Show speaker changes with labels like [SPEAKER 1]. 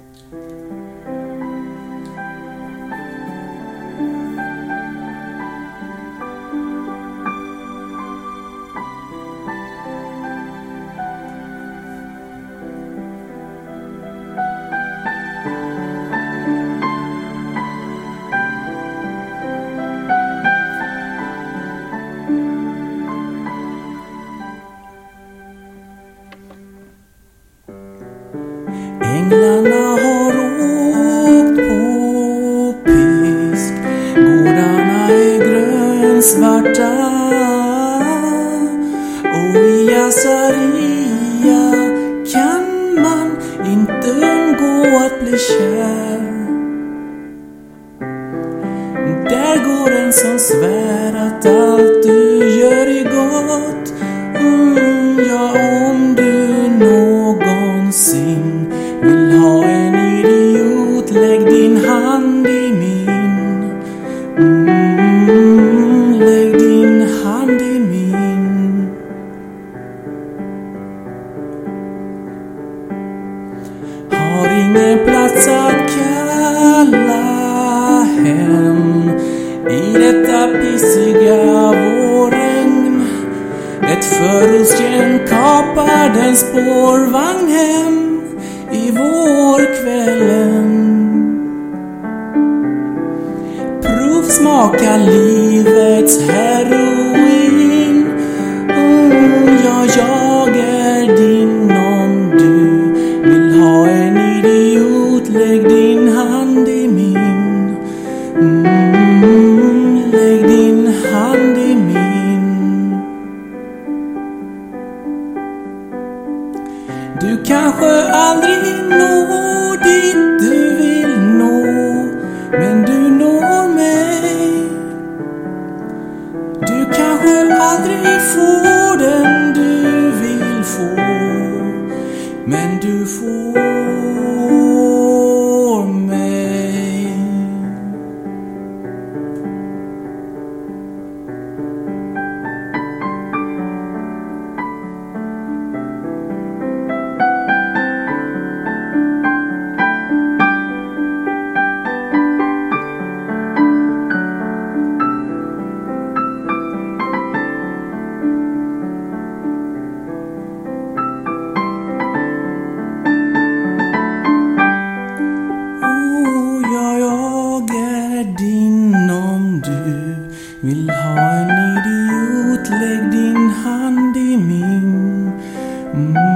[SPEAKER 1] Amen. Svarta Och i Azaria kan man inte undgå att bli kär. Där går en som svär att allt du gör är gott. Mm, ja, om du någonsin En plats att kalla hem i detta pissiga vårregn. Ett förortsgäng kapar den spårvagn hem i vårkvällen. Provsmaka livets hem Mm, lägg din hand i min. Du kanske aldrig når dit du vill nå, men du når mig. Du kanske aldrig får den du vill få, men du får en idiot. Lägg din